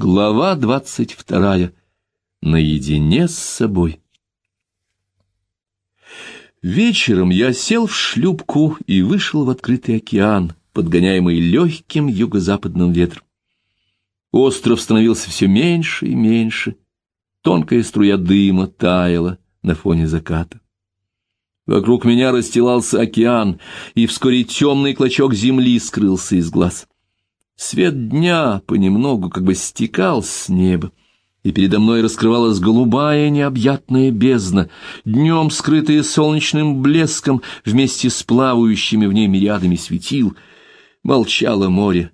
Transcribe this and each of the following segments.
Глава двадцать вторая. Наедине с собой. Вечером я сел в шлюпку и вышел в открытый океан, подгоняемый легким юго-западным ветром. Остров становился все меньше и меньше, тонкая струя дыма таяла на фоне заката. Вокруг меня расстилался океан, и вскоре темный клочок земли скрылся из глаз. Свет дня понемногу как бы стекал с неба, и передо мной раскрывалась голубая необъятная бездна, днем скрытая солнечным блеском вместе с плавающими в ней мириадами светил. Молчало море,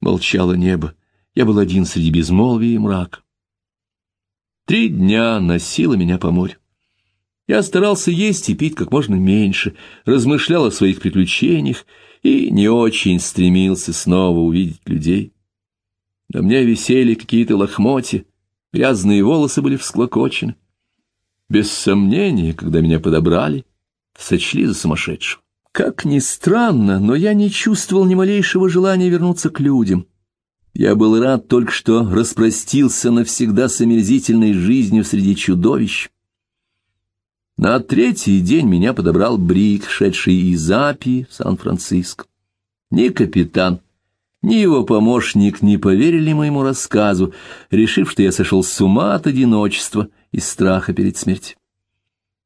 молчало небо, я был один среди безмолвия и мрака. Три дня носило меня по морю. Я старался есть и пить как можно меньше, размышлял о своих приключениях и не очень стремился снова увидеть людей. На мне висели какие-то лохмотья, грязные волосы были всклокочены. Без сомнения, когда меня подобрали, сочли за сумасшедшего. Как ни странно, но я не чувствовал ни малейшего желания вернуться к людям. Я был рад только что распростился навсегда с омерзительной жизнью среди чудовищ. На третий день меня подобрал Брик, шедший из Апи в Сан-Франциско. Ни капитан, ни его помощник не поверили моему рассказу, решив, что я сошел с ума от одиночества и страха перед смертью.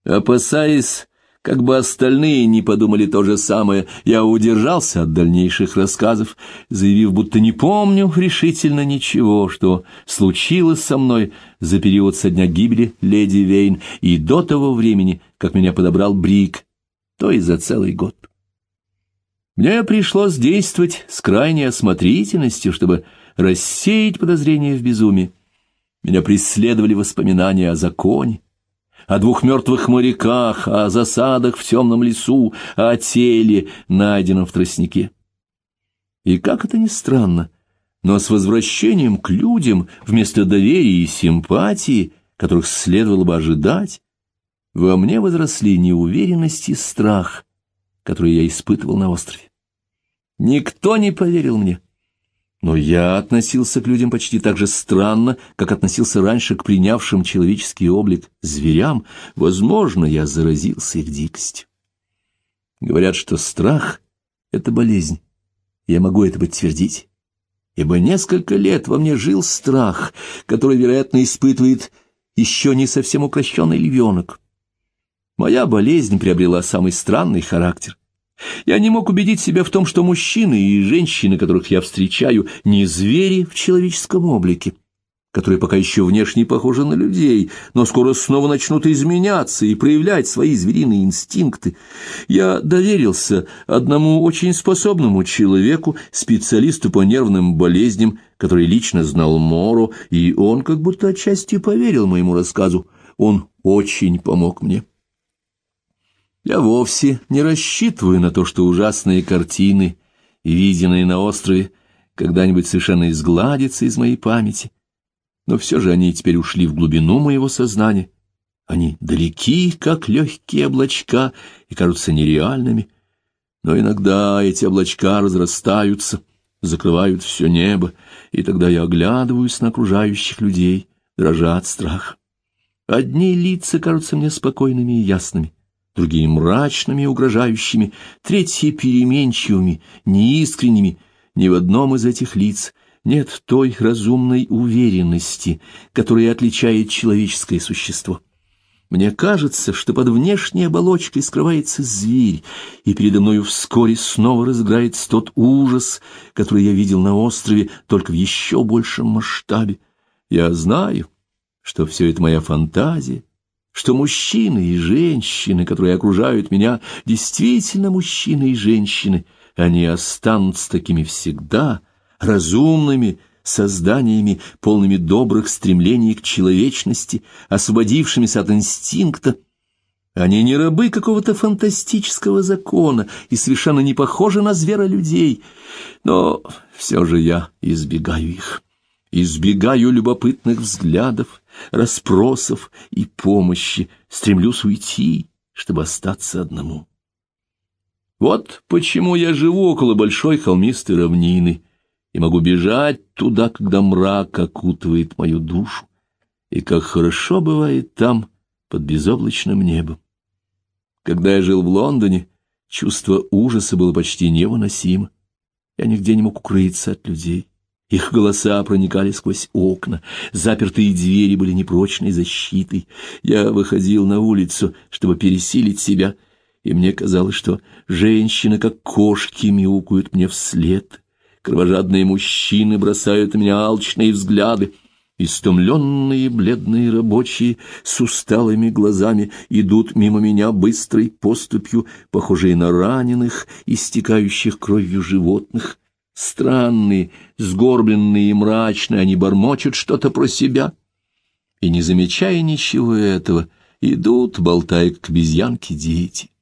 Опасаясь как бы остальные не подумали то же самое, я удержался от дальнейших рассказов, заявив, будто не помню решительно ничего, что случилось со мной за период со дня гибели леди Вейн и до того времени, как меня подобрал Брик, то и за целый год. Мне пришлось действовать с крайней осмотрительностью, чтобы рассеять подозрения в безумии. Меня преследовали воспоминания о законе, о двух мертвых моряках, о засадах в темном лесу, о теле, найденном в тростнике. И как это ни странно, но с возвращением к людям вместо доверия и симпатии, которых следовало бы ожидать, во мне возросли неуверенность и страх, которые я испытывал на острове. Никто не поверил мне. Но я относился к людям почти так же странно, как относился раньше к принявшим человеческий облик зверям. Возможно, я заразился их дикостью. Говорят, что страх — это болезнь. Я могу это подтвердить. Ибо несколько лет во мне жил страх, который, вероятно, испытывает еще не совсем укращенный львенок. Моя болезнь приобрела самый странный характер. Я не мог убедить себя в том, что мужчины и женщины, которых я встречаю, не звери в человеческом облике, которые пока еще внешне похожи на людей, но скоро снова начнут изменяться и проявлять свои звериные инстинкты. Я доверился одному очень способному человеку, специалисту по нервным болезням, который лично знал Мору, и он как будто отчасти поверил моему рассказу. Он очень помог мне. Я вовсе не рассчитываю на то, что ужасные картины, виденные на острове, когда-нибудь совершенно изгладятся из моей памяти. Но все же они теперь ушли в глубину моего сознания. Они далеки, как легкие облачка, и кажутся нереальными. Но иногда эти облачка разрастаются, закрывают все небо, и тогда я оглядываюсь на окружающих людей, дрожа от страха. Одни лица кажутся мне спокойными и ясными, другие мрачными и угрожающими, третьи переменчивыми, неискренними. Ни в одном из этих лиц нет той разумной уверенности, которая отличает человеческое существо. Мне кажется, что под внешней оболочкой скрывается зверь, и передо мною вскоре снова разыграется тот ужас, который я видел на острове, только в еще большем масштабе. Я знаю, что все это моя фантазия, что мужчины и женщины, которые окружают меня, действительно мужчины и женщины, они останутся такими всегда, разумными, созданиями, полными добрых стремлений к человечности, освободившимися от инстинкта. Они не рабы какого-то фантастического закона и совершенно не похожи на зверолюдей, но все же я избегаю их, избегаю любопытных взглядов, расспросов и помощи, стремлюсь уйти, чтобы остаться одному. Вот почему я живу около большой холмистой равнины, и могу бежать туда, когда мрак окутывает мою душу. И как хорошо бывает там, под безоблачным небом. Когда я жил в Лондоне, чувство ужаса было почти невыносимо. Я нигде не мог укрыться от людей. Их голоса проникали сквозь окна, запертые двери были непрочной защитой. Я выходил на улицу, чтобы пересилить себя, и мне казалось, что женщины, как кошки, мяукают мне вслед. Кровожадные мужчины бросают на меня алчные взгляды. Истомленные бледные рабочие с усталыми глазами идут мимо меня быстрой поступью, похожие на раненых, истекающих кровью животных. Странные, сгорбленные и мрачные, они бормочут что-то про себя. И, не замечая ничего этого, идут, болтая, как обезьянки, дети.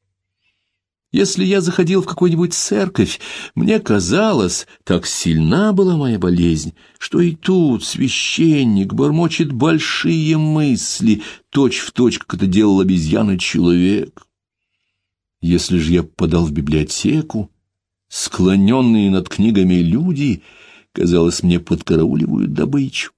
Если я заходил в какую-нибудь церковь, мне казалось, так сильна была моя болезнь, что и тут священник бормочет большие мысли, точь-в-точь, точь, как это делал обезьяна-человек. Если же я подал в библиотеку, склоненные над книгами люди, казалось, мне подкарауливают добычу.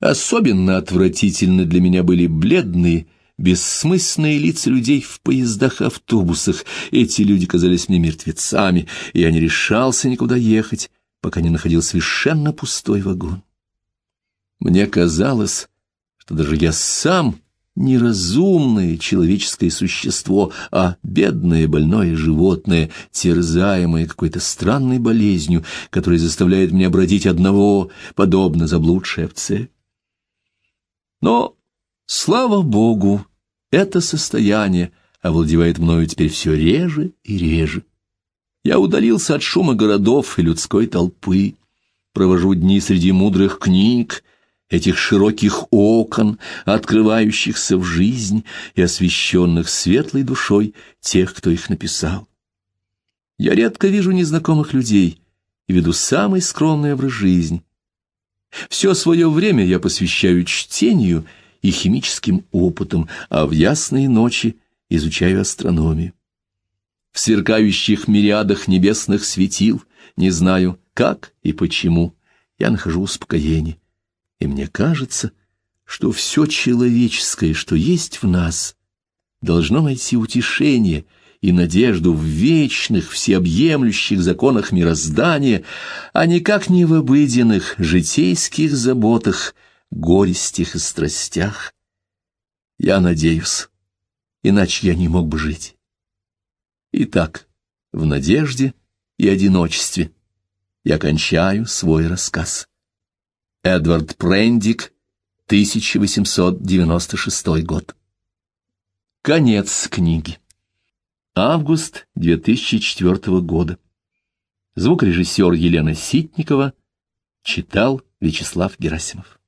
Особенно отвратительны для меня были бледные, бессмысленные лица людей в поездах автобусах. Эти люди казались мне мертвецами, и я не решался никуда ехать, пока не находил совершенно пустой вагон. Мне казалось, что даже я сам неразумное человеческое существо, а бедное больное животное, терзаемое какой-то странной болезнью, которая заставляет меня бродить одного, подобно заблудшей овце. Но Слава Богу, это состояние овладевает мною теперь все реже и реже. Я удалился от шума городов и людской толпы, провожу дни среди мудрых книг, этих широких окон, открывающихся в жизнь и освещенных светлой душой тех, кто их написал. Я редко вижу незнакомых людей и веду самый скромный образ жизни. Все свое время я посвящаю чтению и химическим опытом, а в ясные ночи изучаю астрономию. В сверкающих мириадах небесных светил, не знаю, как и почему, я нахожу успокоение. И мне кажется, что все человеческое, что есть в нас, должно найти утешение и надежду в вечных, всеобъемлющих законах мироздания, а никак не в обыденных житейских заботах, горестях и страстях. Я надеюсь, иначе я не мог бы жить. Итак, в надежде и одиночестве я кончаю свой рассказ. Эдвард Прендик, 1896 год. Конец книги. Август 2004 года. Звукорежиссер Елена Ситникова читал Вячеслав Герасимов.